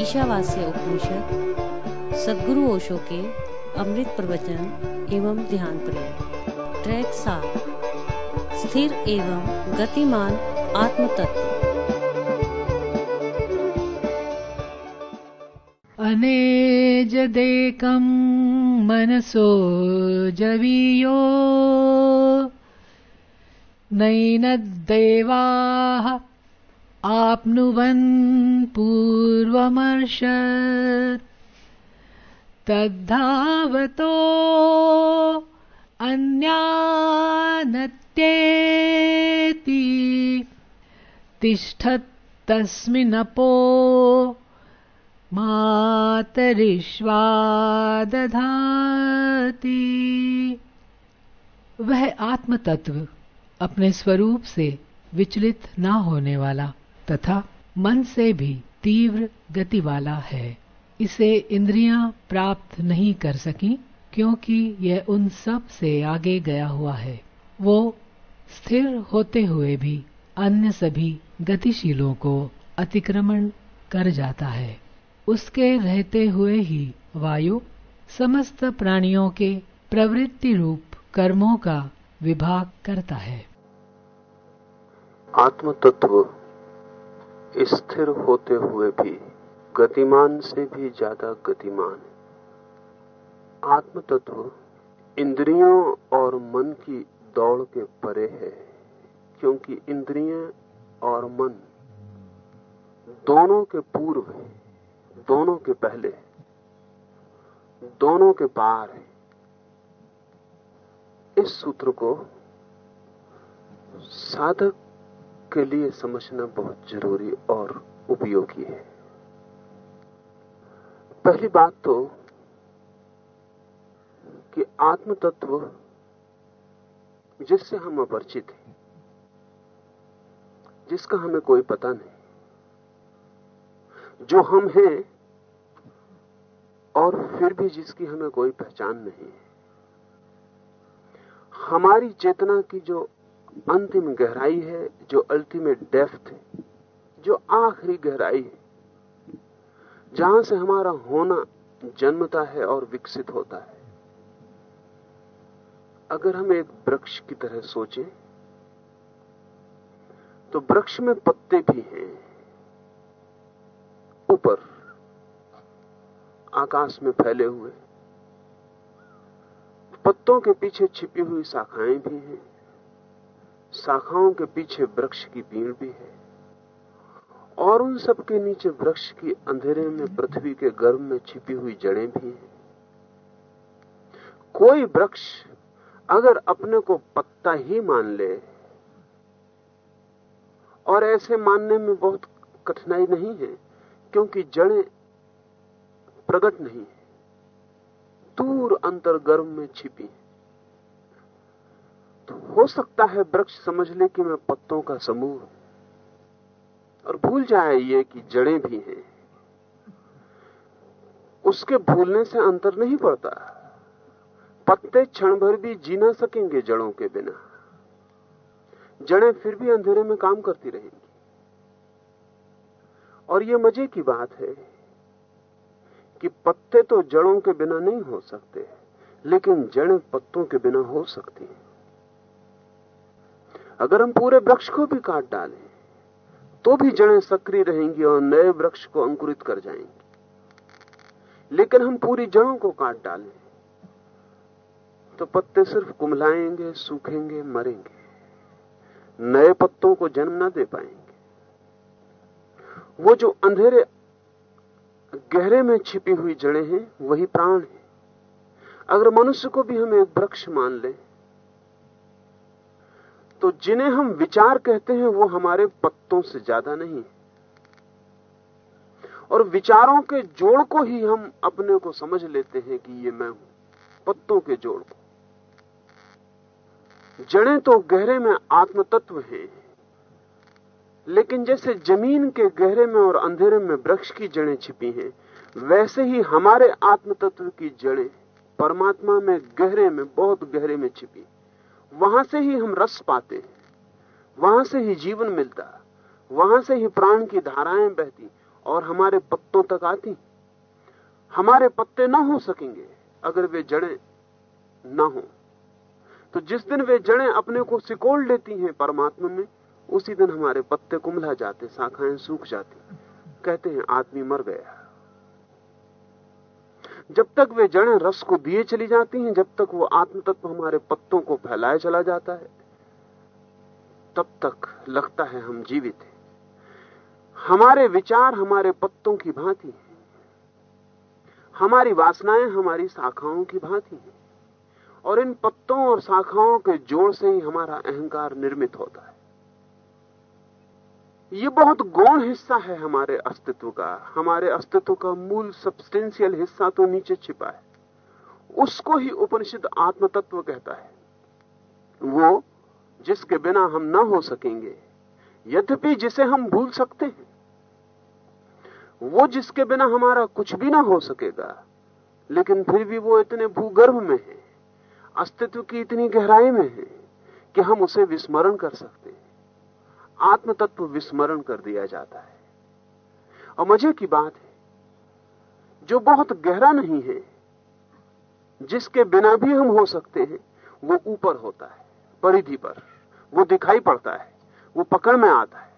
ईशावास्य उपनिषद, सदगुरु ओशो के अमृत प्रवचन एवं ध्यान प्रेम ट्रैक सात, स्थिर एवं गतिमान आत्म तत्व अनेजदेकं मनसो जवीयो, नैनद्देवाः आप्नुवन् पूर्वमर्षत् तद्धावतो अन्यानत्येति। तिष्ठत्तस्मिन्नपो मातरिश्वा दधाति वह आत्मतत्व अपने स्वरूप से विचलित न होने वाला। तथा मन से भी तीव्र गति वाला है। इसे इंद्रियाँ प्राप्त नहीं कर सकी, क्योंकि यह उन सबसे आगे गया हुआ है। वो स्थिर होते हुए भी अन्य सभी गतिशीलों को अतिक्रमण कर जाता है। उसके रहते हुए ही वायु समस्त प्राणियों के प्रवृत्ति रूप कर्मों का विभाग करता है। आत्म तत्व स्थिर होते हुए भी, गतिमान से भी ज़्यादा गतिमान। आत्म तत्व इंद्रियों और मन की दौड़ के परे है, क्योंकि इंद्रियाँ और मन दोनों के पूर्व है, दोनों के पहले दोनों के पार है। इस सूत्र को साधक के लिए समझना बहुत ज़रूरी और उपयोगी है। पहली बात तो कि आत्म तत्व जिससे हम अपरिचित हैं, जिसका हमें कोई पता नहीं। जो हम हैं और फिर भी जिसकी हमें कोई पहचान नहीं है। हमारी चेतना की जो अंतिम गहराई है, जो अल्टीमेट डेफ्थ है, जो आखिरी गहराई है। जहाँ से हमारा होना जन्मता है और विकसित होता है। अगर हम एक वृक्ष की तरह सोचें तो वृक्ष में पत्ते भी हैं। ऊपर आकाश में फैले हुए। पत्तों के पीछे छिपी हुई शाखाएँ भी हैं। शाखाओं के पीछे वृक्ष की भीड़ भी है और उन सब के नीचे वृक्ष की अंधेरे में पृथ्वी के गर्भ में छिपी हुई जड़ें भी हैं। कोई वृक्ष अगर अपने को पत्ता ही मान ले और ऐसे मानने में बहुत कठिनाई नहीं है, क्योंकि जड़ें प्रकट नहीं है। दूर अंतर गर्भ में छिपी तो हो सकता है वृक्ष समझ ले कि मैं पत्तों का समूह और भूल जाए ये कि जड़ें भी हैं। उसके भूलने से अंतर नहीं पड़ता। पत्ते क्षण भर भी जी ना सकेंगे जड़ों के बिना। जड़ें फिर भी अंधेरे में काम करती रहेंगी। और ये मज़े की बात है कि पत्ते तो जड़ों के बिना नहीं हो सकते, लेकिन जड़ें पत्तों के बिना हो सकती हैं। अगर हम पूरे वृक्ष को भी काट डालें तो भी जड़ें सक्रिय रहेंगी और नए वृक्ष को अंकुरित कर जाएँगी। लेकिन हम पूरी जड़ों को काट डालें तो पत्ते सिर्फ़ कुमलाएँगे, सूखेंगे, मरेंगे। नए पत्तों को जन्म न दे पाएँगे। वो जो अंधेरे, गहरे में छिपी हुई जड़ें हैं, वही प्राण है। अगर मनुष्य को भी हम एक वृक्ष मान लें तो जिन्हें हम विचार कहते हैं, वो हमारे पत्तों से ज़्यादा नहीं और विचारों के जोड़ को ही हम अपने को समझ लेते हैं कि ये मैं हूँ, पत्तों के जोड़ को। जड़ें तो गहरे में आत्म तत्व हैं, लेकिन जैसे ज़मीन के गहरे में और अंधेरे में वृक्ष की जड़ें छिपी हैं, वैसे ही हमारे आत्म तत्व की जड़ें परमात्मा में गहरे में, बहुत गहरे में छिपी वहाँ से ही हम रस पाते हैं। वहाँ से ही जीवन मिलता वहाँ से ही प्राण की धाराएँ बहती और हमारे पत्तों तक आती हमारे पत्ते ना हो सकेंगे अगर वे जड़ें ना हो। तो जिस दिन वे जड़ें अपने को सिकोड़ लेती हैं परमात्मा में, उसी दिन हमारे पत्ते कुमला जाते, शाखाएँ सूख जाती। कहते हैं, आदमी मर गया। जब तक वे जड़ें रस को दिए चली जाती हैं, जब तक वो आत्म तत्व हमारे पत्तों को फैलाए चला जाता है, तब तक लगता है हम जीवित हैं। हमारे विचार हमारे पत्तों की भांति हैं। हमारी वासनाएँ हमारी शाखाओं की भांति हैं। और इन पत्तों और शाखाओं के जोड़ से ही हमारा अहंकार निर्मित होता है। ये बहुत गौण हिस्सा है हमारे अस्तित्व का। हमारे अस्तित्व का मूल सब्सटेंशियल हिस्सा तो नीचे छिपा है। उसको ही उपनिषद आत्म तत्व कहता है। वो जिसके बिना हम ना हो सकेंगे, यद्यपि जिसे हम भूल सकते हैं, वो जिसके बिना हमारा कुछ भी ना हो सकेगा, लेकिन फिर भी वो इतने भूगर्भ में है, अस्तित्व की इतनी गहराई में है, कि हम उसे विस्मरण कर सकते हैं। आत्म तत्व विस्मरण कर दिया जाता है। और मज़े की बात है, जो बहुत गहरा नहीं है, जिसके बिना भी हम हो सकते हैं, वो ऊपर होता है, परिधि पर। वो दिखाई पड़ता है, वो पकड़ में आता है।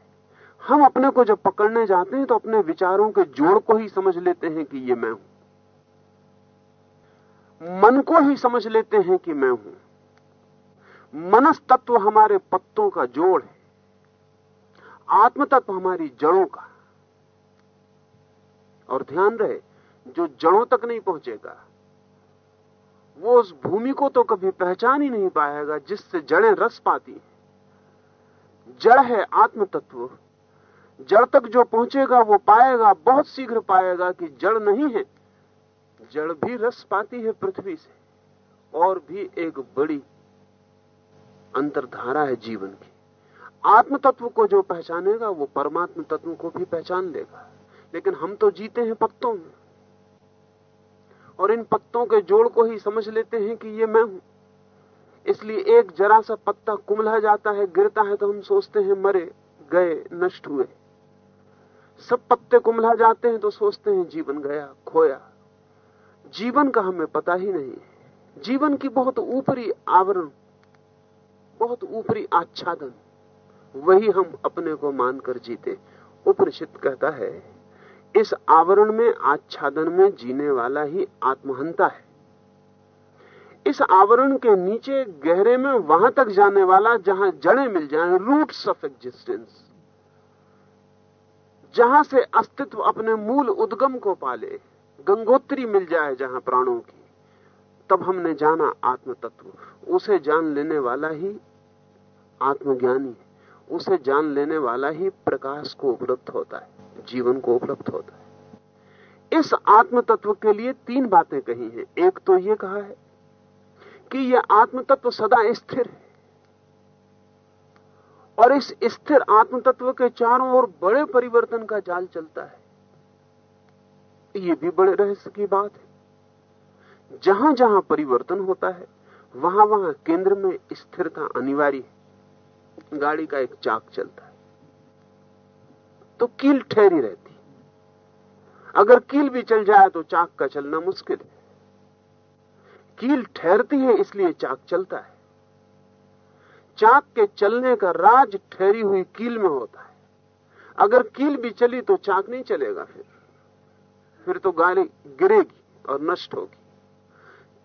हम अपने को जब पकड़ने जाते हैं तो अपने विचारों के जोड़ को ही समझ लेते हैं कि ये मैं हूँ। मन को ही समझ लेते हैं कि मैं हूँ। मनस तत्व हमारे पत्तों का जोड़ है। आत्म तत्व हमारी जड़ों का और ध्यान रहे, जो जड़ों तक नहीं पहुंचेगा, वो उस भूमि को तो कभी पहचान ही नहीं पाएगा जिससे जड़ें रस पाती हैं। जड़ है आत्म तत्व जड़ तक जो पहुंचेगा, वो पाएगा, बहुत शीघ्र पाएगा कि जड़ नहीं है। जड़ भी रस पाती है पृथ्वी से, और भी एक बड़ी अंतरधारा है जीवन की। आत्म तत्व को जो पहचानेगा, वो परमात्म तत्व को भी पहचान लेगा। लेकिन हम तो जीते हैं पत्तों में। और इन पत्तों के जोड़ को ही समझ लेते हैं कि ये मैं हूँ। इसलिए एक जरा सा पत्ता कुमला जाता है, गिरता है तो हम सोचते हैं मरे, गए, नष्ट हुए। सब पत्ते कुमला जाते हैं तो सोचते हैं जीवन गया, खोया। जीवन का हमें पता ही नहीं जीवन की बहुत ऊपरी आवरण, बहुत ऊपरी आच्छादन। वही हम अपने को मानकर जीते। उपनिषद कहता है, इस आवरण में, आच्छादन में जीने वाला ही आत्महंता है। इस आवरण के नीचे गहरे में वहाँ तक जाने वाला, जहाँ जड़ें मिल जाएँ रूट्स ऑफ़ एग्जिस्टेंस जहाँ से अस्तित्व अपने मूल उद्गम को पाले, गंगोत्री मिल जाए जहाँ प्राणों की, तब हमने जाना आत्म तत्व उसे जान लेने वाला ही आत्मज्ञानी उसे जान लेने वाला ही प्रकाश को उपलब्ध होता है, जीवन को उपलब्ध होता है। इस आत्म तत्व के लिए तीन बातें कही हैं। एक तो यह कहा है कि यह आत्म तत्व सदा स्थिर है और इस स्थिर आत्म तत्व के चारों ओर बड़े परिवर्तन का जाल चलता है। यह भी बड़े रहस्य की बात है। जहाँ जहाँ परिवर्तन होता है वहाँ वहाँ केंद्र में स्थिरता अनिवार्य है। गाड़ी का एक चाक चलता है। तो कील ठहरी रहती अगर कील भी चल जाए तो चाक का चलना मुश्किल है। कील ठहरती है इसलिए चाक चलता है। चाक के चलने का राज ठहरी हुई कील में होता है। अगर कील भी चली तो चाक नहीं चलेगा फिर। फिर तो गाड़ी गिरेगी और नष्ट होगी।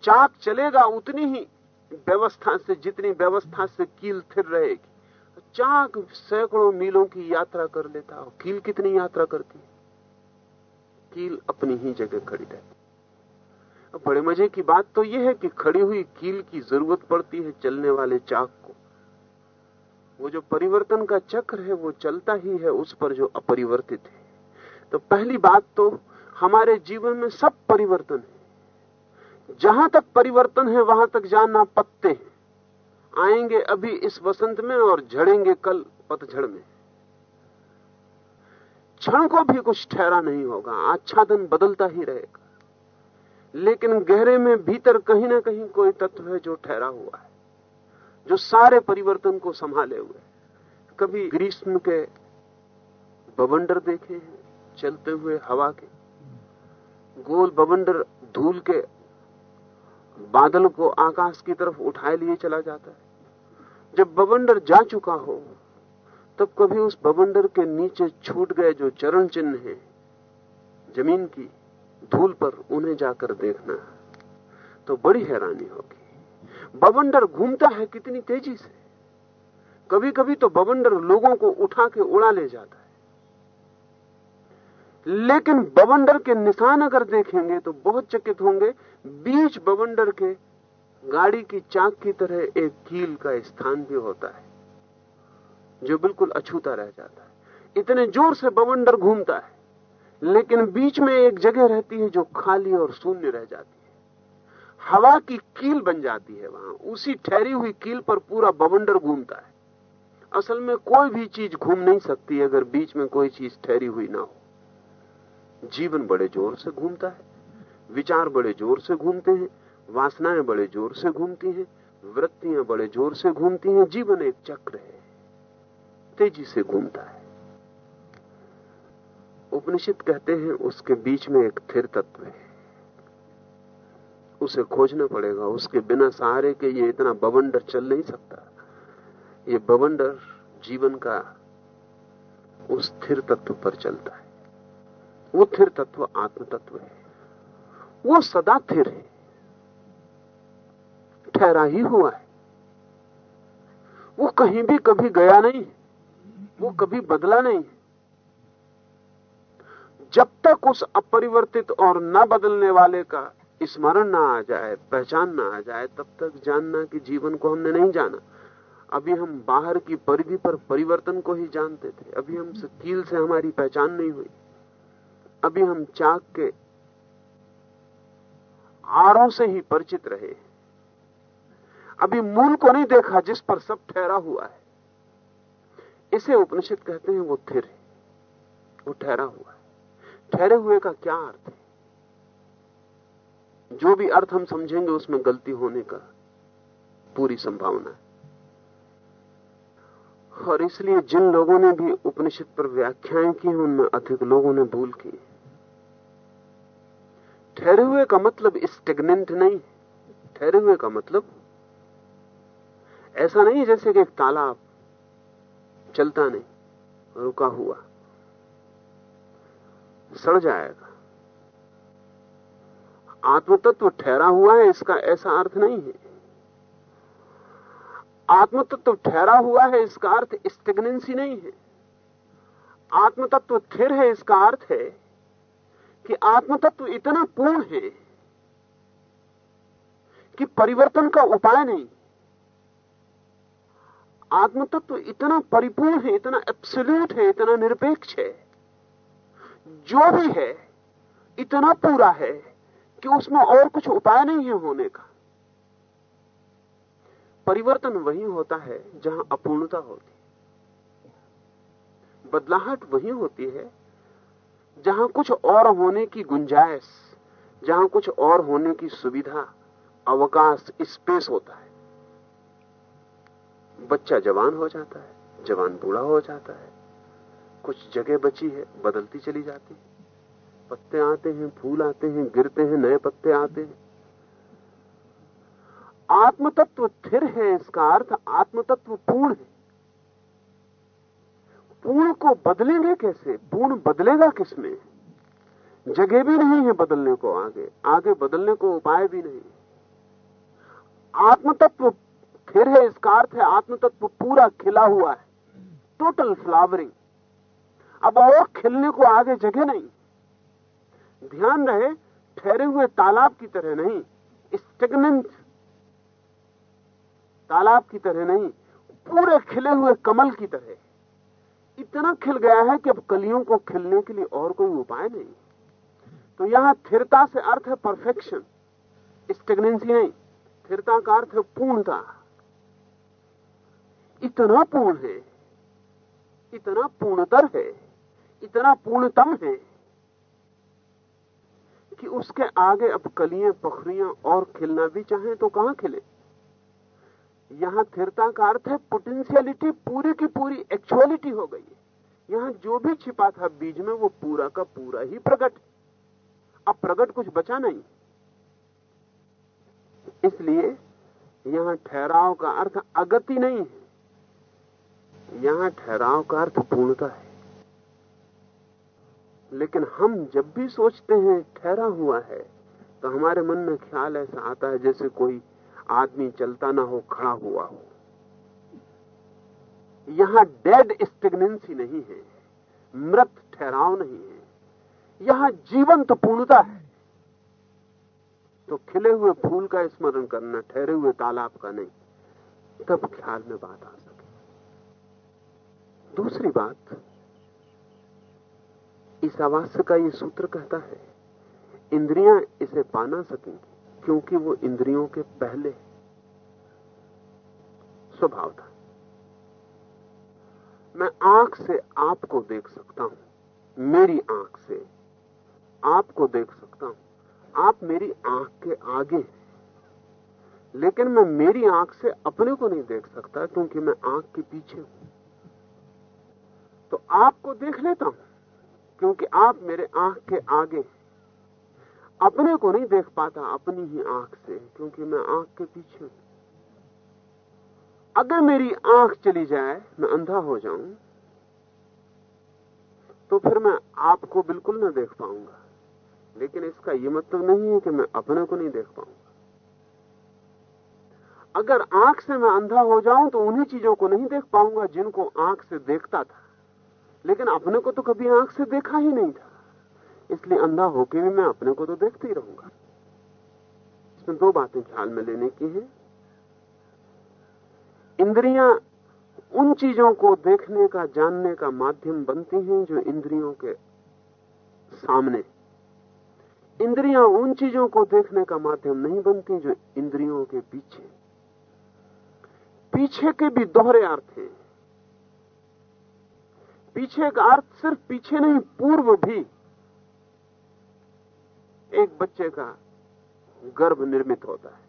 चाक चलेगा उतनी ही व्यवस्था से जितनी व्यवस्था से कील स्थिर रहेगी। चाक सैकड़ों मीलों की यात्रा कर लेता और कील कितनी यात्रा करती? कील अपनी ही जगह खड़ी रहती। अब बड़े मज़े की बात तो यह है कि खड़ी हुई कील की ज़रूरत पड़ती है चलने वाले चाक को। वो जो परिवर्तन का चक्र है, वो चलता ही है उस पर जो अपरिवर्तित है। तो पहली बात तो हमारे जीवन में सब परिवर्तन है। जहाँ तक परिवर्तन है, वहाँ तक जाना पत्ते हैं। आएँगे अभी इस वसंत में और झड़ेंगे कल पतझड़ में। क्षण को भी कुछ ठहरा नहीं होगा, आच्छादन बदलता ही रहेगा। लेकिन गहरे में भीतर कहीं ना कहीं कोई तत्व है जो ठहरा हुआ है, जो सारे परिवर्तन को संभाले हुए कभी ग्रीष्म के बवंडर देखे हैं, चलते हुए हवा के। गोल बवंडर धूल के बादल को आकाश की तरफ़ उठाए लिए चला जाता है। जब बवंडर जा चुका हो, तब कभी उस बवंडर के नीचे छूट गए जो चरण चिन्ह है, ज़मीन की धूल पर उन्हें जाकर देखना तो बड़ी हैरानी होगी। बवंडर घूमता है कितनी तेज़ी से। कभी कभी तो बवंडर लोगों को उठा के उड़ा ले जाता है। लेकिन बवंडर के निशान अगर देखेंगे तो बहुत चकित होंगे, बीच बवंडर के गाड़ी की चाक की तरह एक कील का स्थान भी होता है, जो बिल्कुल अछूता रह जाता है। इतने ज़ोर से बवंडर घूमता है, लेकिन बीच में एक जगह रहती है जो खाली और शून्य रह जाती है। हवा की कील बन जाती है वहाँ, उसी ठहरी हुई कील पर पूरा बवंडर घूमता है। असल में कोई भी चीज़ घूम नहीं सकती अगर बीच में कोई चीज़ ठहरी हुई ना हो। जीवन बड़े ज़ोर से घूमता है, विचार बड़े ज़ोर से घूमते हैं वासनाएँ बड़े ज़ोर से घूमती हैं, वृत्तियाँ बड़े ज़ोर से घूमती हैं, जीवन एक चक्र है। तेज़ी से घूमता है। उपनिषद कहते हैं, उसके बीच में एक थिर तत्व है। उसे खोजना पड़ेगा, उसके बिना सहारे के ये इतना बवंडर चल नहीं सकता। ये बवंडर जीवन का उस स्थिर तत्व पर चलता है। वो थिर तत्व आत्म तत्व है। वो सदा थिर है। ठहरा ही हुआ है। वो कहीं भी कभी गया नहीं, वो कभी बदला नहीं। जब तक उस अपरिवर्तित और न बदलने वाले का स्मरण ना आ जाए, पहचान ना आ जाए, तब तक जानना कि जीवन को हमने नहीं जाना। अभी हम बाहर की परिधि पर परिवर्तन को ही जानते थे। अभी हम कील से हमारी पहचान नहीं हुई। अभी हम चाक के आरों से ही परिचित रहे। अभी मूल को नहीं देखा जिस पर सब ठहरा हुआ है। इसे उपनिषद कहते हैं वो थिर है। वो ठहरा हुआ है। ठहरे हुए का क्या अर्थ है? जो भी अर्थ हम समझेंगे उसमें गलती होने का पूरी संभावना है। और इसलिए जिन लोगों ने भी उपनिषद पर व्याख्याएँ की उनमें अधिक लोगों ने भूल की ठहरे हुए का मतलब स्टेगनेंट नहीं ठहरे हुए का मतलब ऐसा नहीं जैसे कि एक तालाब चलता नहीं, रुका हुआ। सड़ जाएगा। आत्मतत्व ठहरा हुआ है, इसका ऐसा अर्थ नहीं है। आत्मतत्व ठहरा हुआ है, इसका अर्थ स्टेगनेंसी नहीं है। आत्मतत्व थिर है, इसका अर्थ है कि आत्मतत्व इतना पूर्ण है कि परिवर्तन का उपाय नहीं। आत्मतत्व इतना परिपूर्ण है, इतना एब्सोल्यूट है, इतना निरपेक्ष है। जो भी है, इतना पूरा है कि उसमें और कुछ उपाय नहीं है होने का। परिवर्तन वही होता है जहाँ अपूर्णता होती है। बदलाहट वही होती है जहाँ कुछ और होने की गुंजाइश, जहाँ कुछ और होने की सुविधा, अवकाश स्पेस होता है। बच्चा जवान हो जाता है, जवान बूढ़ा हो जाता है। कुछ जगह बची है, बदलती चली जाती है। पत्ते आते हैं, फूल आते हैं, गिरते हैं, नए पत्ते आते हैं। आत्मतत्व स्थिर है, इसका अर्थ आत्मतत्व पूर्ण है। पूर्ण को बदलेंगे कैसे? पूर्ण बदलेगा किसमें? जगह भी नहीं है बदलने को आगे। आगे बदलने को उपाय भी नहीं आत्मतत्व फिर है इसका अर्थ है, आत्मतत्व पूरा खिला हुआ है। टोटल फ्लावरिंग अब और खिलने को आगे जगह नहीं। ध्यान रहे, ठहरे हुए तालाब की तरह नहीं स्टेगनेंट तालाब की तरह नहीं, पूरे खिले हुए कमल की तरह। इतना खिल गया है कि अब कलियों को खिलने के लिए और कोई उपाय नहीं। तो यहाँ थिरता से अर्थ है परफेक्शन स्टेगनेंसी नहीं। थिरता का अर्थ है पूर्णता। इतना पूर्ण है, इतना पूर्णतर है, इतना पूर्णतम है कि उसके आगे अब कलियाँ, पखरियाँ और खिलना भी चाहें तो कहाँ खिले? यहाँ थिरता का अर्थ है पोटेंशियलिटी पूरी की पूरी एक्चुअलिटी हो गई है। यहाँ जो भी छिपा था बीज में, वो पूरा का पूरा ही प्रकट अब प्रकट कुछ बचा नहीं। इसलिए यहाँ ठहराव का अर्थ अगति नहीं है। यहाँ ठहराव का अर्थ पूर्णता है। लेकिन हम जब भी सोचते हैं ठहरा हुआ है तो हमारे मन में ख्याल ऐसा आता है जैसे कोई आदमी चलता ना हो, खड़ा हुआ हो। यहाँ डेड स्टेगनेंसी नहीं है, मृत ठहराव नहीं है। यहाँ जीवंत पूर्णता है। तो खिले हुए फूल का स्मरण करना, ठहरे हुए तालाब का नहीं, तब ख्याल में बात आ सके दूसरी बात, इस आवास का ये सूत्र कहता है, इंद्रियाँ इसे पा ना सकेंगी, क्योंकि वो इंद्रियों के पहले स्वभाव था। मैं आँख से आपको देख सकता हूँ, मेरी आँख से आपको देख सकता हूँ। आप मेरी आँख के आगे लेकिन मैं मेरी आँख से अपने को नहीं देख सकता, क्योंकि मैं आँख के पीछे हूँ। तो आपको देख लेता हूँ, क्योंकि आप मेरे आँख के आगे अपने को नहीं देख पाता अपनी ही आँख से, क्योंकि मैं आँख के पीछे हूँ। अगर मेरी आँख चली जाए, मैं अंधा हो जाऊँ तो फिर मैं आपको बिल्कुल ना देख पाऊँगा। लेकिन इसका यह मतलब नहीं है कि मैं अपने को नहीं देख पाऊँगा। अगर आँख से मैं अंधा हो जाऊँ तो उन्हीं चीज़ों को नहीं देख पाऊँगा जिनको आँख से देखता था। लेकिन अपने को तो कभी आँख से देखा ही नहीं था। इसलिए अंधा होकर भी मैं अपने को तो देखते ही रहूँगा। इसमें दो बातें ख्याल में लेने की है। इंद्रियाँ उन चीज़ों को देखने का, जानने का माध्यम बनती हैं जो इंद्रियों के सामने। इंद्रियाँ उन चीज़ों को देखने का माध्यम नहीं बनती जो इंद्रियों के पीछे। पीछे के भी दोहरे अर्थ हैं। पीछे का अर्थ सिर्फ़ पीछे नहीं, पूर्व भी। एक बच्चे का गर्भ निर्मित होता है।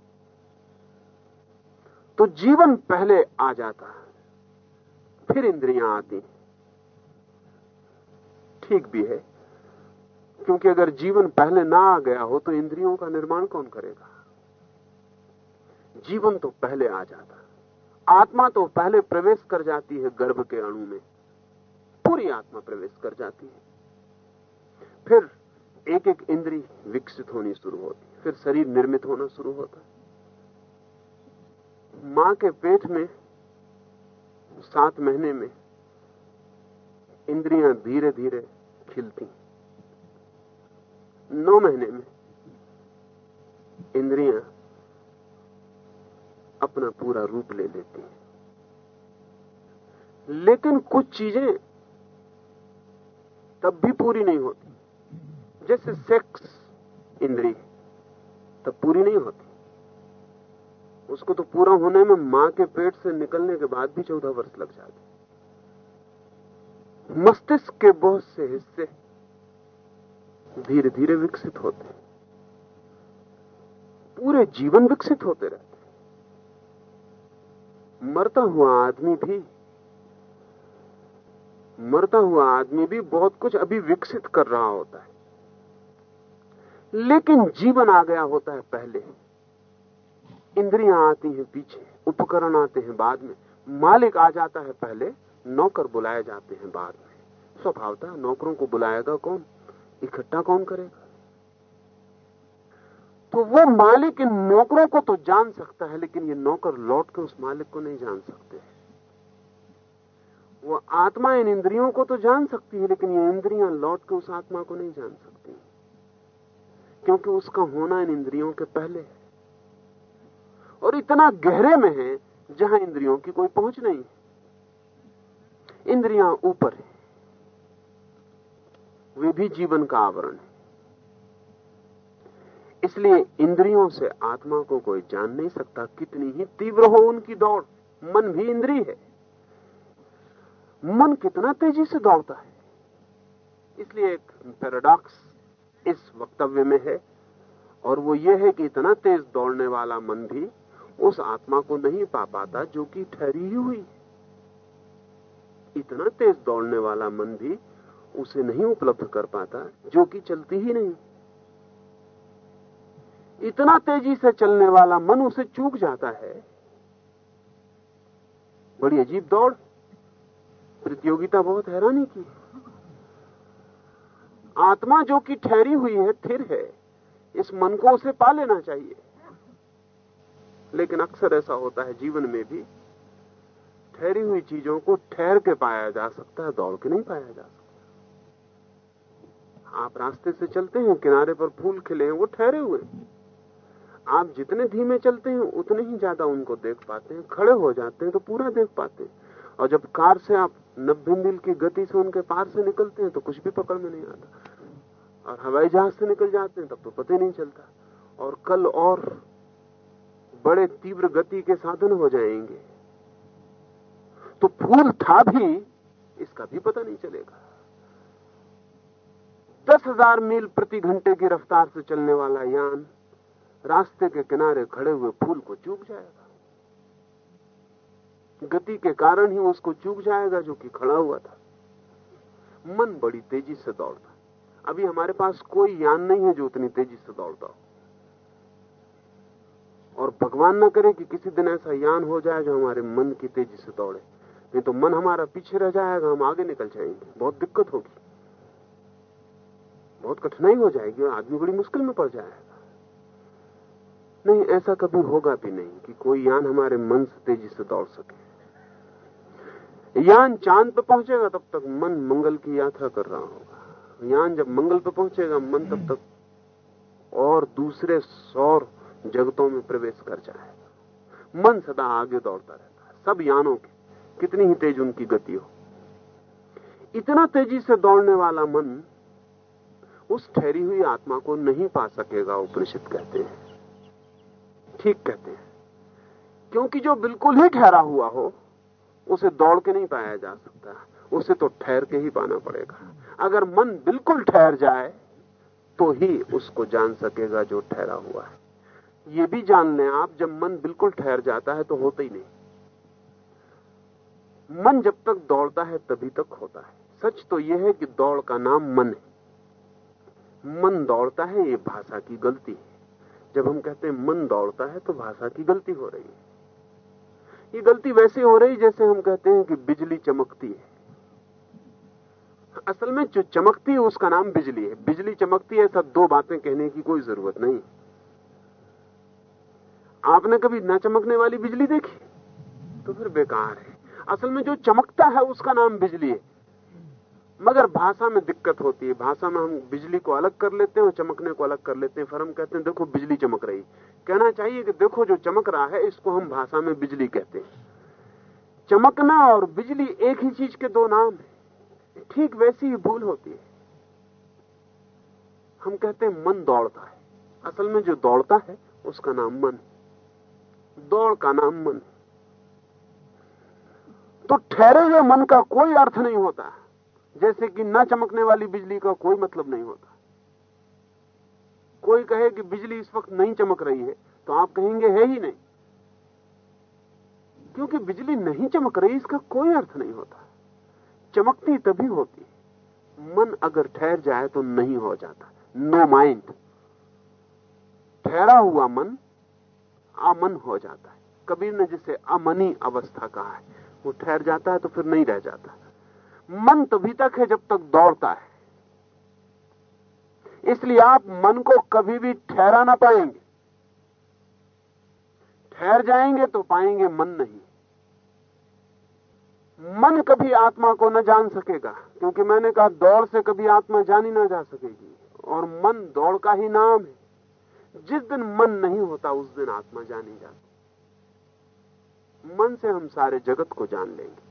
तो जीवन पहले आ जाता है, फिर इंद्रियाँ आती ठीक भी है, क्योंकि अगर जीवन पहले ना आ गया हो तो इंद्रियों का निर्माण कौन करेगा? जीवन तो पहले आ जाता आत्मा तो पहले प्रवेश कर जाती है गर्भ के अणु में। पूरी आत्मा प्रवेश कर जाती है। फिर एक एक इंद्री विकसित होनी शुरू होती फिर शरीर निर्मित होना शुरू होता माँ के पेट में सात महीने में इंद्रियाँ धीरे धीरे खिलती नौ महीने में इंद्रियाँ अपना पूरा रूप ले लेती हैं। लेकिन कुछ चीज़ें तब भी पूरी नहीं होती। जैसे सेक्स इंद्री तब पूरी नहीं होती। उसको तो पूरा होने में माँ के पेट से निकलने के बाद भी चौदह वर्ष लग जाते मस्तिष्क के बहुत से हिस्से धीरे धीरे विकसित होते पूरे जीवन विकसित होते रहते मरता हुआ आदमी भी मरता हुआ आदमी भी बहुत कुछ अभी विकसित कर रहा होता है। लेकिन जीवन आ गया होता है पहले। इंद्रियाँ आती हैं पीछे, उपकरण आते हैं बाद में। मालिक आ जाता है पहले, नौकर बुलाए जाते हैं बाद में। स्वभावता नौकरों को बुलाएगा कौन? इकट्ठा कौन करेगा? तो वो मालिक इन नौकरों को तो जान सकता है, लेकिन ये नौकर लौट के उस मालिक को नहीं जान सकते। वो आत्मा इन इंद्रियों को तो जान सकती है, लेकिन ये इंद्रियाँ लौट के उस आत्मा को नहीं जान सकती। क्योंकि उसका होना इन इंद्रियों के पहले है। और इतना गहरे में है, जहाँ इंद्रियों की कोई पहुँच नहीं है। इंद्रियाँ ऊपर है। वे भी जीवन का आवरण है। इसलिए इंद्रियों से आत्मा को कोई जान नहीं सकता, कितनी ही तीव्र हो उनकी दौड़। मन भी इंद्री है। मन कितना तेज़ी से दौड़ता है। इसलिए एक पैराडॉक्स इस वक्तव्य में है, और वो ये है कि इतना तेज दौड़ने वाला मन भी उस आत्मा को नहीं पा पाता जो कि ठहरी हुई। इतना तेज दौड़ने वाला मन भी उसे नहीं उपलब्ध कर पाता जो कि चलती ही नहीं। इतना तेज़ी से चलने वाला मन उसे चूक जाता है। बड़ी अजीब दौड़। प्रतियोगिता बहुत हैरानी की आत्मा जो कि ठहरी हुई है, थिर है, इस मन को उसे पा लेना चाहिए। लेकिन अक्सर ऐसा होता है, जीवन में भी ठहरी हुई चीज़ों को ठहर के पाया जा सकता है, दौड़ के नहीं पाया जा सकता। आप रास्ते से चलते हैं, किनारे पर फूल खिले हैं, वो ठहरे हुए आप जितने धीमे चलते हैं, उतने ही ज़्यादा उनको देख पाते हैं, खड़े हो जाते हैं तो पूरा देख पाते हैं। और जब कार से आप नब्बे मील की गति से उनके पार से निकलते हैं तो कुछ भी पकड़ में नहीं आता। और हवाई जहाज़ से निकल जाते हैं, तब तो पता ही नहीं चलता। और कल और बड़े तीव्र गति के साधन हो जाएँगे। तो फूल था भी, इसका भी पता नहीं चलेगा। दस हज़ार मील प्रति घंटे की रफ्तार से चलने वाला यान रास्ते के किनारे खड़े हुए फूल को चूक जाएगा। गति के कारण ही उसको चूक जाएगा जो कि खड़ा हुआ था। मन बड़ी तेज़ी से दौड़ता। अभी हमारे पास कोई यान नहीं है जो उतनी तेज़ी से दौड़ता हो। और भगवान न करे कि किसी दिन ऐसा यान हो जाए जो हमारे मन की तेज़ी से दौड़े। नहीं तो मन हमारा पीछे रह जाएगा, हम आगे निकल जाएँगे। बहुत दिक्कत होगी। बहुत कठिनाई हो जाएगी और आदमी बड़ी मुश्किल में पड़ जाएगा। नहीं, ऐसा कभी होगा भी नहीं कि कोई यान हमारे मन से तेज़ी से दौड़ सके। यान चाँद पे पहुंचेगा, तब तक मन मंगल की यात्रा कर रहा होगा। यान जब मंगल पे पहुंचेगा, मन तब तक और दूसरे सौर जगतों में प्रवेश कर जाएगा। मन सदा आगे दौड़ता रहता है। सब यानों की, कितनी ही तेज उनकी गति हो। इतना तेज़ी से दौड़ने वाला मन उस ठहरी हुई आत्मा को नहीं पा सकेगा, उपनिषद कहते हैं। ठीक कहते हैं। क्योंकि जो बिल्कुल ही ठहरा हुआ हो उसे दौड़ के नहीं पाया जा सकता। उसे तो ठहर के ही पाना पड़ेगा। अगर मन बिल्कुल ठहर जाए तो ही उसको जान सकेगा जो ठहरा हुआ है। ये भी जान लें आप, जब मन बिल्कुल ठहर जाता है तो होता ही नहीं। मन जब तक दौड़ता है, तभी तक होता है। सच तो यह है कि दौड़ का नाम मन है। मन दौड़ता है, ये भाषा की गलती है। जब हम कहते हैं मन दौड़ता है तो भाषा की गलती हो रही है। ये गलती वैसे हो रही जैसे हम कहते हैं कि बिजली चमकती है। असल में जो चमकती है, उसका नाम बिजली है। बिजली चमकती है, ऐसा दो बातें कहने की कोई ज़रूरत नहीं। आपने कभी न चमकने वाली बिजली देखी? तो फिर बेकार है। असल में जो चमकता है, उसका नाम बिजली है। मगर भाषा में दिक्कत होती है। भाषा में हम बिजली को अलग कर लेते हैं और चमकने को अलग कर लेते हैं। फिर हम कहते हैं, देखो, बिजली चमक रही। कहना चाहिए कि देखो, जो चमक रहा है, इसको हम भाषा में बिजली कहते हैं। चमकना और बिजली एक ही चीज़ के दो नाम है। ठीक वैसी ही भूल होती है। हम कहते हैं, मन दौड़ता है। असल में जो दौड़ता है, उसका नाम मन दौड़ का नाम मन तो ठहरे हुए मन का कोई अर्थ नहीं होता। जैसे कि न चमकने वाली बिजली का कोई मतलब नहीं होता। कोई कहे कि बिजली इस वक्त नहीं चमक रही है तो आप कहेंगे, है ही नहीं। क्योंकि बिजली नहीं चमक रही, इसका कोई अर्थ नहीं होता। चमकती तभी होती मन अगर ठहर जाए तो नहीं हो जाता। नो माइंड ठहरा हुआ मन अमन हो जाता है। कबीर ने जिसे अमनी अवस्था कहा है, वो ठहर जाता है तो फिर नहीं रह जाता। मन तभी तक है जब तक दौड़ता है। इसलिए आप मन को कभी भी ठहरा ना पाएँगे। ठहर जाएँगे तो पाएँगे मन नहीं। मन कभी आत्मा को न जान सकेगा, क्योंकि मैंने कहा दौड़ से कभी आत्मा जानी ना जा सकेगी। और मन दौड़ का ही नाम है। जिस दिन मन नहीं होता, उस दिन आत्मा जानी जाती। मन से हम सारे जगत को जान लेंगे।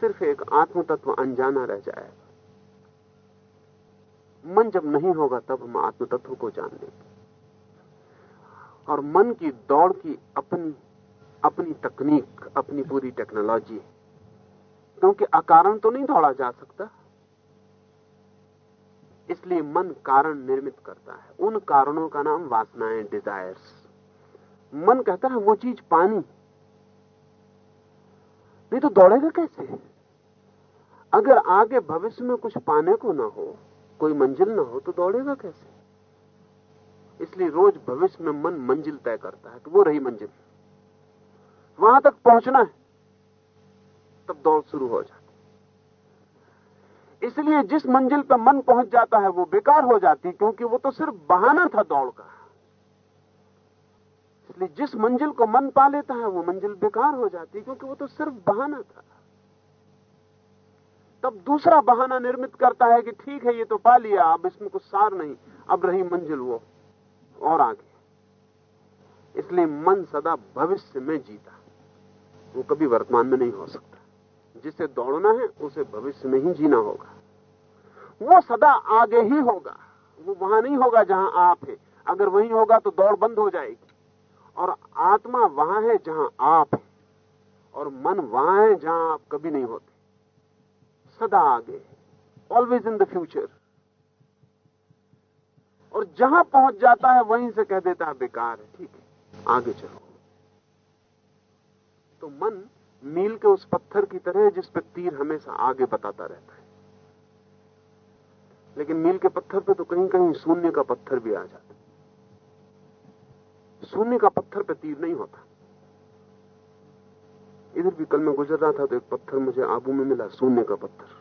सिर्फ़ एक आत्म तत्व अनजाना रह जाएगा मन जब नहीं होगा तब हम आत्म तत्व को जान लेंगे। और मन की दौड़ की अपनी अपनी तकनीक, अपनी पूरी टेक्नोलॉजी है। क्योंकि अकारण तो नहीं दौड़ा जा सकता। इसलिए मन कारण निर्मित करता है। उन कारणों का नाम वासनाएँ डिजायर्स मन कहता है, वो चीज़ पानी। नहीं तो दौड़ेगा कैसे? अगर आगे भविष्य में कुछ पाने को ना हो, कोई मंजिल ना हो तो दौड़ेगा कैसे? इसलिए रोज भविष्य में मन मंजिल तय करता है कि वो रही मंजिल। वहाँ तक पहुँचना है, तब दौड़ शुरू हो जाती इसलिए जिस मंजिल पर मन पहुँच जाता है, वो बेकार हो जाती क्योंकि वो तो सिर्फ़ बहाना था दौड़ का। इसलिए जिस मंजिल को मन पा लेता है, वो मंजिल बेकार हो जाती क्योंकि वो तो सिर्फ़ बहाना था। तब दूसरा बहाना निर्मित करता है कि ठीक है, ये तो पा लिया, अब इसमें कुछ सार नहीं। अब रही मंजिल वो, और आगे। इसलिए मन सदा भविष्य में जीता। वो कभी वर्तमान में नहीं हो सकता। जिसे दौड़ना है, उसे भविष्य में ही जीना होगा। वो सदा आगे ही होगा। वो वहाँ नहीं होगा जहाँ आप है। अगर वहीं होगा तो दौड़ बंद हो जाएगी। और आत्मा वहाँ है जहाँ आप है। और मन वहाँ है जहाँ आप कभी नहीं होते। सदा आगे ऑलवेज इन द फ्यूचर और जहाँ पहुँच जाता है, वहीं से कह देता है, बेकार है। ठीक है, आगे चलो। तो मन मील के उस पत्थर की तरह है, जिस पर तीर हमेशा आगे बताता रहता है। लेकिन मील के पत्थर पे तो कहीं कहीं शून्य का पत्थर भी आ जाता है। शून्य का पत्थर पे तीर नहीं होता। इधर भी कल मैं गुजर रहा था तो एक पत्थर मुझे आबू में मिला शून्य का पत्थर।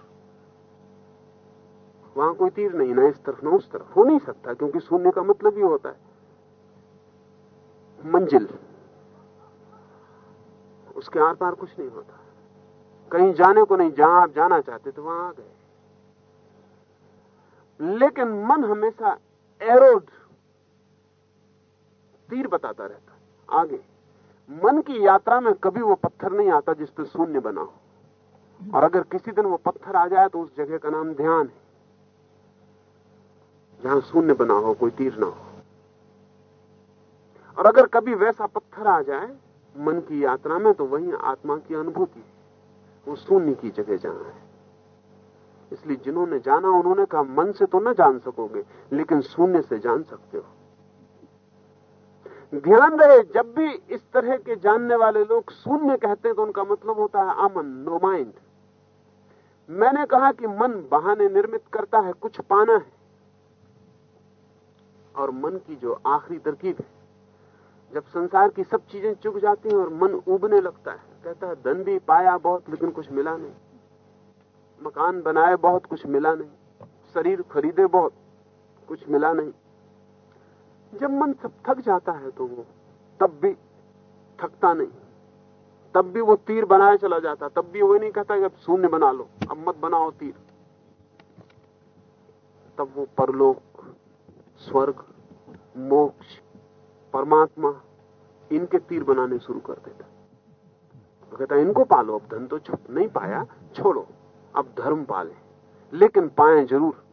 वहाँ कोई तीर नहीं, ना इस तरफ़, ना उस तरफ़। हो नहीं सकता, क्योंकि शून्य का मतलब ही होता है। मंजिल। उसके आर पार कुछ नहीं होता। कहीं जाने को नहीं, जहाँ आप जाना चाहते तो वहाँ आ गए। लेकिन मन हमेशा एरोड, तीर बताता रहता आगे। मन की यात्रा में कभी वो पत्थर नहीं आता जिस पर शून्य बना हो। और अगर किसी दिन वो पत्थर आ जाए तो उस जगह का नाम ध्यान है। जहाँ शून्य बना हो, कोई तीर ना हो। और अगर कभी वैसा पत्थर आ जाए, मन की यात्रा में तो वही आत्मा की अनुभूति वो शून्य की जगह जहाँ है। इसलिए जिन्होंने जाना, उन्होंने कहा, मन से तो न जान सकोगे, लेकिन शून्य से जान सकते हो। ध्यान रहे, जब भी इस तरह के जानने वाले लोग शून्य कहते हैं तो उनका मतलब होता है अमन नो माइंड मैंने कहा कि मन बहाने निर्मित करता है, कुछ पाना है। और मन की जो आखिरी तरकीब है, जब संसार की सब चीज़ें चुक जाती हैं और मन उबने लगता है, कहता है, धन भी पाया बहुत, लेकिन कुछ मिला नहीं। मकान बनाए बहुत, कुछ मिला नहीं। शरीर खरीदे बहुत, कुछ मिला नहीं। जब मन सब थक जाता है तो वो, तब भी थकता नहीं। तब भी वो तीर बनाया चला जाता, तब भी वो नहीं कहता कि अब शून्य बना लो, अब मत बनाओ तीर। तब वो परलोक, स्वर्ग, मोक्ष, परमात्मा, इनके तीर बनाने शुरू कर देता। तो कहता, इनको पालो, अब धन तो नहीं पाया, छोड़ो, अब धर्म पाले। लेकिन पाए ज़रूर,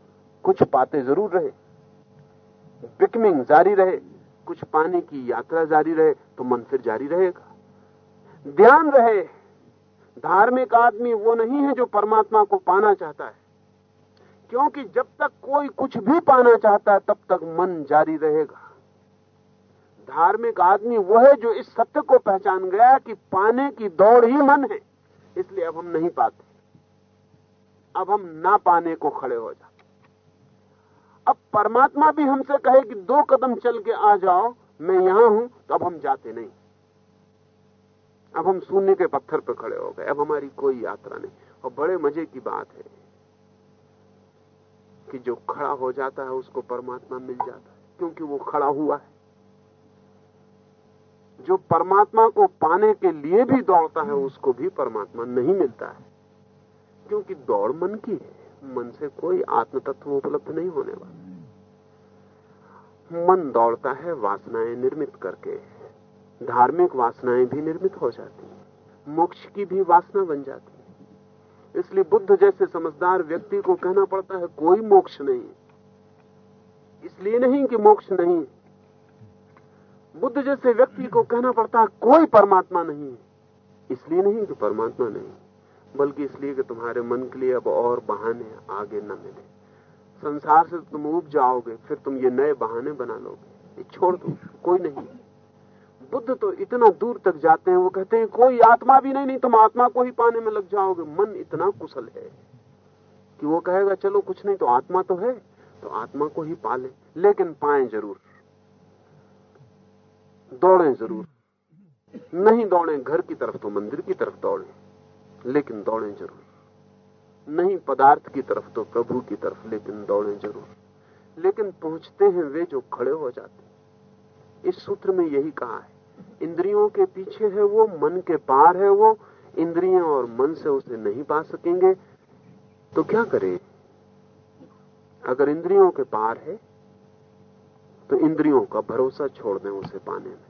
कुछ पाते ज़रूर रहे। बिकमिंग जारी रहे, कुछ पाने की यात्रा जारी रहे तो मन फिर जारी रहेगा। ध्यान रहे, धार्मिक आदमी वो नहीं है जो परमात्मा को पाना चाहता है। क्योंकि जब तक कोई कुछ भी पाना चाहता है, तब तक मन जारी रहेगा। धार्मिक आदमी वो है जो इस सत्य को पहचान गया कि पाने की दौड़ ही मन है, इसलिए अब हम नहीं पाते। अब हम ना पाने को खड़े हो जाते। अब परमात्मा भी हमसे कहे कि दो कदम चल के आ जाओ, मैं यहाँ हूँ तो अब हम जाते नहीं। अब हम शून्य के पत्थर पर खड़े हो गए, अब हमारी कोई यात्रा नहीं। और बड़े मज़े की बात है कि जो खड़ा हो जाता है, उसको परमात्मा मिल जाता है, क्योंकि वो खड़ा हुआ है। जो परमात्मा को पाने के लिए भी दौड़ता है, उसको भी परमात्मा नहीं मिलता है, क्योंकि दौड़ मन की है। मन से कोई आत्म तत्व उपलब्ध नहीं होने वाला। मन दौड़ता है, वासनाएँ निर्मित करके। धार्मिक वासनाएँ भी निर्मित हो जाती मोक्ष की भी वासना बन जाती है। इसलिए बुद्ध जैसे समझदार व्यक्ति को कहना पड़ता है, कोई मोक्ष नहीं इसलिए नहीं कि मोक्ष नहीं बुद्ध जैसे व्यक्ति को कहना पड़ता है, कोई परमात्मा नहीं इसलिए नहीं कि परमात्मा नहीं बल्कि इसलिए कि तुम्हारे मन के लिए अब और बहाने आगे न मिले। संसार से तुम उब जाओगे, फिर तुम ये नए बहाने बना लोगे। ये छोड़ दो, कोई नहीं। बुद्ध तो इतना दूर तक जाते हैं, वो कहते हैं, कोई आत्मा भी नहीं नहीं तुम आत्मा को ही पाने में लग जाओगे। मन इतना कुशल है कि वो कहेगा, चलो कुछ नहीं तो आत्मा तो है तो आत्मा को ही पाले लेकिन पाए ज़रूर। दौड़े ज़रूर। नहीं दौड़े, घर की तरफ़ तो मंदिर की तरफ़ दौड़े। लेकिन दौड़े ज़रूर। नहीं पदार्थ की तरफ़ तो प्रभु की तरफ़ लेकिन दौड़े ज़रूर। लेकिन पहुँचते हैं वे जो खड़े हो जाते इस सूत्र में यही कहा है, इंद्रियों के पीछे है वो, मन के पार है वो, इंद्रियों और मन से उसे नहीं पा सकेंगे तो क्या करें? अगर इंद्रियों के पार है तो इंद्रियों का भरोसा छोड़ दें उसे पाने में।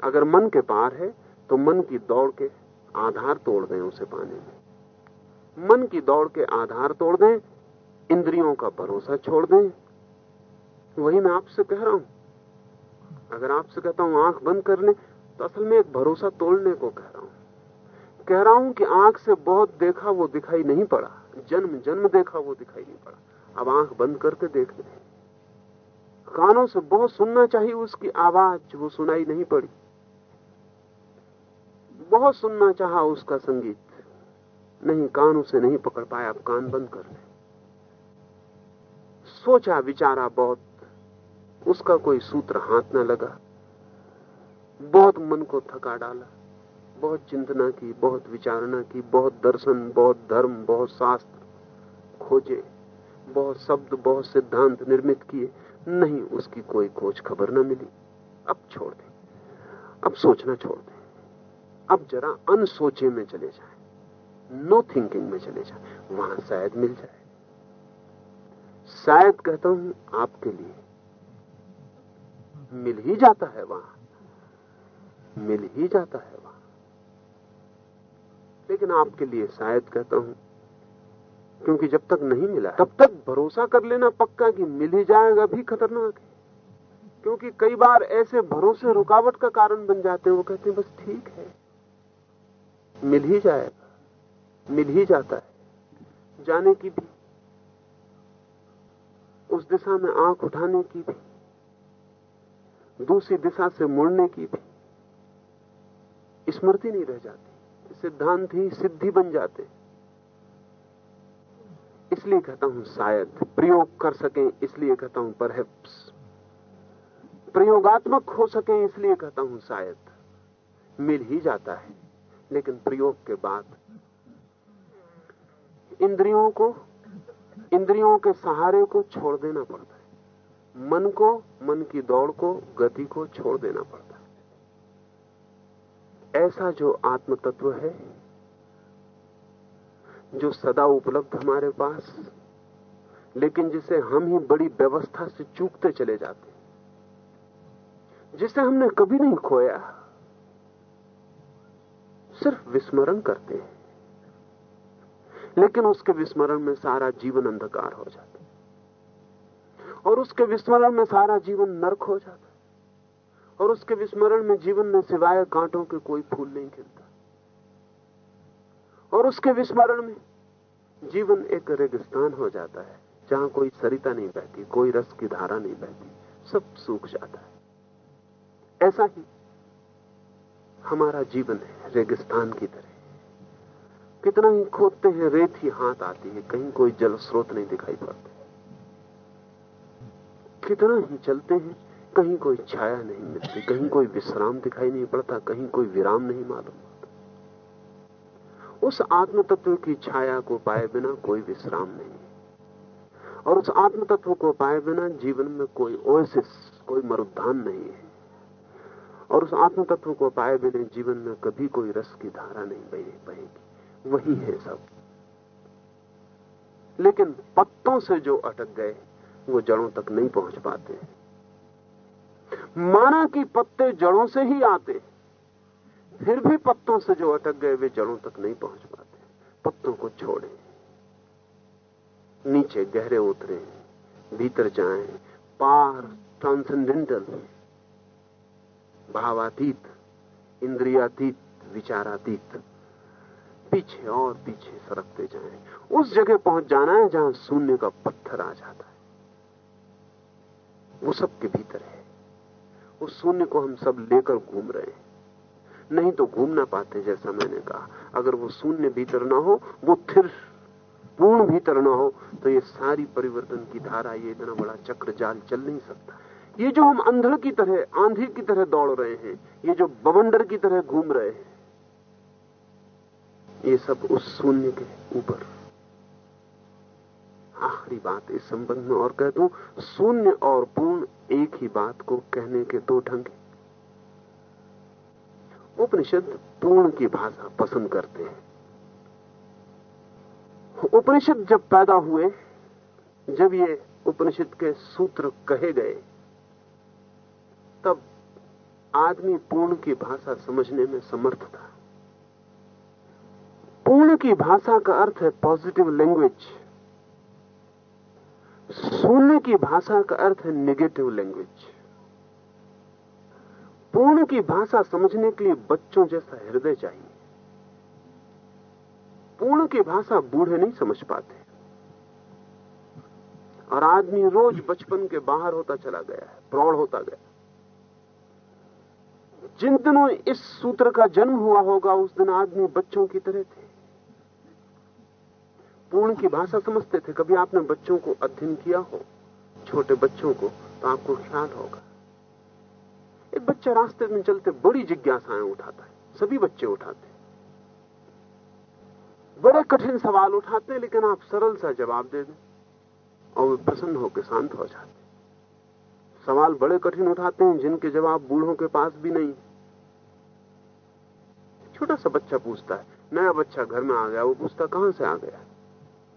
अगर मन के पार है तो मन की दौड़ के आधार तोड़ दें उसे पाने में। मन की दौड़ के आधार तोड़ दें, इंद्रियों का भरोसा छोड़ दें। वही मैं आपसे कह रहा हूँ। अगर आपसे कहता हूँ आँख बंद कर ले तो असल में एक भरोसा तोड़ने को कह रहा हूँ। कह रहा हूँ कि आँख से बहुत देखा वो दिखाई नहीं पड़ा। जन्म जन्म देखा वो दिखाई नहीं पड़ा। अब आँख बंद करके देख ले कानों से बहुत सुनना चाहिए उसकी आवाज़ वो सुनाई नहीं पड़ी। बहुत सुनना चाहा उसका संगीत। नहीं, कान उसे नहीं पकड़ पाया, अब कान बंद कर ले सोचा विचारा बहुत, उसका कोई सूत्र हाथ न लगा। बहुत मन को थका डाला, बहुत चिंतना की, बहुत विचारणा की, बहुत दर्शन, बहुत धर्म, बहुत शास्त्र खोजे, बहुत शब्द, बहुत सिद्धांत निर्मित किए। नहीं, उसकी कोई खोज खबर न मिली। अब छोड़ दे, अब सोचना छोड़ दे। अब जरा अनसोचे में चले जाए। नो थिंकिंग में चले जाए। वहाँ शायद मिल जाए। शायद, कहता हूँ, आपके लिए। मिल ही जाता है वहाँ। मिल ही जाता है वहाँ। लेकिन आपके लिए शायद, कहता हूँ, क्योंकि जब तक नहीं मिला तब तक भरोसा कर लेना पक्का कि मिल ही जाएगा, भी खतरनाक है। क्योंकि कई बार ऐसे भरोसे, रुकावट का कारण बन जाते हैं। वो कहते हैं, बस ठीक है। मिल ही जाएगा मिल ही जाता है, जाने की भी, उस दिशा में आँख उठाने की भी, दूसरी दिशा से मुड़ने की भी, स्मृति नहीं रह जाती, सिद्धांत ही सिद्धि बन जाते इसलिए कहता हूँ शायद, प्रयोग कर सकें, इसलिए कहता हूँ पर प्रयोगात्मक हो सके, इसलिए कहता हूँ शायद, मिल ही जाता है। लेकिन प्रयोग के बाद, इंद्रियों को, इंद्रियों के सहारे को छोड़ देना पड़ता है। मन को, मन की दौड़ को, गति को छोड़ देना पड़ता है। ऐसा जो आत्म तत्व है, जो सदा उपलब्ध हमारे पास, लेकिन जिसे हम ही बड़ी व्यवस्था से चूकते चले जाते जिसे हमने कभी नहीं खोया। सिर्फ़ विस्मरण करते हैं। लेकिन उसके विस्मरण में सारा जीवन अंधकार हो जाता और उसके विस्मरण में सारा जीवन नरक हो जाता और उसके विस्मरण में जीवन में सिवाय कांटों के कोई फूल नहीं खिलता। और उसके विस्मरण में जीवन एक रेगिस्तान हो जाता है, जहाँ कोई सरिता नहीं बहती, कोई रस की धारा नहीं बहती, सब सूख जाता है। ऐसा ही हमारा जीवन है, रेगिस्तान की तरह। कितना ही खोदते हैं, रेत ही हाथ आती है, कहीं कोई जल स्रोत नहीं दिखाई पड़ता। कितना ही चलते हैं, कहीं कोई छाया नहीं मिलती, कहीं कोई विश्राम दिखाई नहीं पड़ता, कहीं कोई विराम नहीं मालूम उस आत्म तत्व की छाया को पाए बिना कोई विश्राम नहीं और उस आत्म तत्व को पाए बिना जीवन में कोई ओएसिस, कोई मरुद्धान नहीं है। और उस आत्म तत्व को पाए बिना जीवन में कभी कोई रस की धारा नहीं बहेगी। वही है सब। लेकिन पत्तों से जो अटक गए, वो जड़ों तक नहीं पहुँच पाते। माना कि पत्ते जड़ों से ही आते फिर भी पत्तों से जो अटक गए, वे जड़ों तक नहीं पहुँच पाते। पत्तों को छोड़े। नीचे गहरे उतरे, भीतर जाएँ। पार ट्रांसेंडेंटल भावातीत, इंद्रियातीत, विचारातीत। पीछे और पीछे सरकते जाएँ। उस जगह पहुँच जाना है जहाँ शून्य का पत्थर आ जाता है। वो सबके भीतर है। उस शून्य को हम सब लेकर घूम रहे हैं। नहीं तो घूम ना पाते जैसा मैंने कहा। अगर वो शून्य भीतर ना हो, वो फिर पूर्ण भीतर ना हो तो ये सारी परिवर्तन की धारा, ये इतना बड़ा चक्र जाल चल नहीं सकता। ये जो हम अंधड़ की तरह, आंधी की तरह दौड़ रहे हैं, ये जो बवंडर की तरह घूम रहे हैं, ये सब उस शून्य के ऊपर। आखिरी बात इस संबंध में और कह दू, शून्य और पूर्ण एक ही बात को कहने के दो ढंग उपनिषद पूर्ण की भाषा पसंद करते हैं। उपनिषद जब पैदा हुए, जब ये उपनिषद के सूत्र कहे गए तब आदमी पूर्ण की भाषा समझने में समर्थ था। पूर्ण की भाषा का अर्थ है पॉजिटिव लैंग्वेज शून्य की भाषा का अर्थ है नेगेटिव लैंग्वेज पूर्ण की भाषा समझने के लिए बच्चों जैसा हृदय चाहिए। पूर्ण की भाषा बूढ़े नहीं समझ पाते। और आदमी रोज बचपन के बाहर होता चला गया है, प्रौढ़ होता गया जिन दिनों इस सूत्र का जन्म हुआ होगा, उस दिन आदमी बच्चों की तरह थे। पूर्ण की भाषा समझते थे, कभी आपने बच्चों को अध्ययन किया हो? छोटे बच्चों को तो आपको ख्याल होगा। एक बच्चा रास्ते में चलते बड़ी जिज्ञासाएँ उठाता है, सभी बच्चे उठाते बड़े कठिन सवाल उठाते हैं, लेकिन आप सरल सा जवाब दे दें और वे प्रसन्न होकर शांत हो जाते सवाल बड़े कठिन उठाते हैं, जिनके जवाब बूढ़ों के पास भी नहीं। छोटा सा बच्चा पूछता है, नया बच्चा घर में आ गया, वो पूछता कहाँ से आ गया?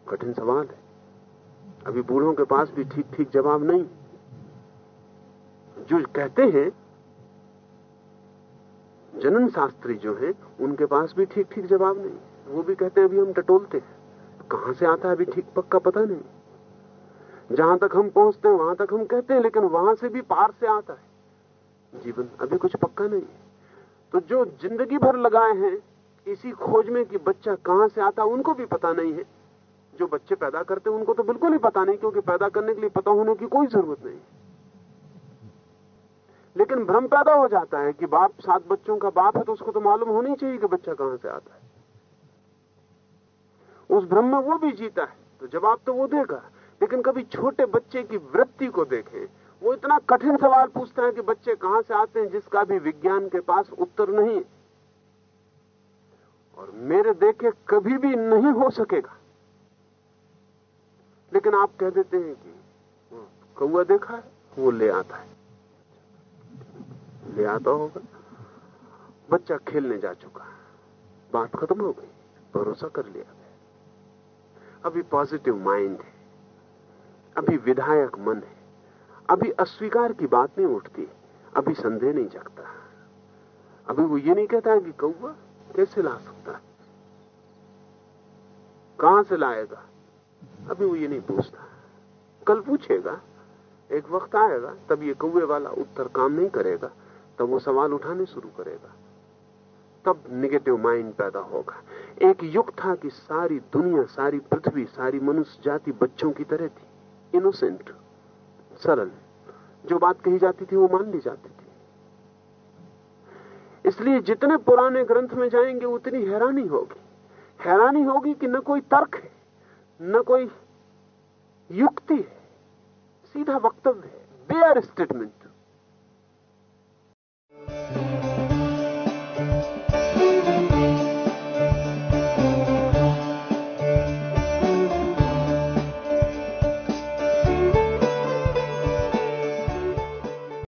कठिन सवाल है। अभी बूढ़ों के पास भी ठीक ठीक जवाब नहीं। जो कहते हैं जनन शास्त्री जो है, उनके पास भी ठीक ठीक जवाब नहीं। वो भी कहते हैं, अभी हम टटोलते हैं। कहाँ से आता है अभी ठीक पक्का पता नहीं। जहाँ तक हम पहुँचते हैं, वहाँ तक हम कहते हैं, लेकिन वहाँ से भी पार से आता है। जीवन अभी कुछ पक्का नहीं तो जो ज़िंदगी भर लगाए हैं, इसी खोज में कि बच्चा कहाँ से आता उनको भी पता नहीं है। जो बच्चे पैदा करते हैं, उनको तो बिल्कुल ही पता नहीं, क्योंकि पैदा करने के लिए पता होने की कोई ज़रूरत नहीं। लेकिन भ्रम पैदा हो जाता है कि बाप सात बच्चों का बाप है तो उसको तो मालूम होनी चाहिए कि बच्चा कहाँ से आता है। उस भ्रम में वो भी जीता है। तो जवाब तो वो देगा। लेकिन कभी छोटे बच्चे की वृत्ति को देखें वो इतना कठिन सवाल पूछते हैं कि बच्चे कहाँ से आते हैं, जिसका भी विज्ञान के पास उत्तर नहीं और मेरे देखे कभी भी नहीं हो सकेगा। लेकिन आप कह देते हैं कि कौआ देखा है, वो ले आता है। ले आता होगा। बच्चा खेलने जा चुका है। बात खत्म हो गई। भरोसा कर लिया गया अभी पॉजिटिव माइंड है। अभी विधायक मन है। अभी अस्वीकार की बात नहीं उठती, अभी संदेह नहीं जगता। अभी वो ये नहीं कहता कि कौआ कैसे ला सकता है? कहाँ से लाएगा? अभी वो ये नहीं पूछता। कल पूछेगा, एक वक्त आएगा, तब ये कौए वाला उत्तर काम नहीं करेगा, तब वो सवाल उठाने शुरू करेगा। तब निगेटिव माइंड पैदा होगा। एक युग था कि सारी दुनिया, सारी पृथ्वी, सारी मनुष्य, जाति, बच्चों की तरह थी इनोसेंट सरल। जो बात कही जाती थी, वो मान ली जाती थी। इसलिए जितने पुराने ग्रंथ में जाएँगे, उतनी हैरानी होगी। हैरानी होगी कि न कोई तर्क है, न कोई युक्ति है। सीधा वक्तव्य है। Bear statement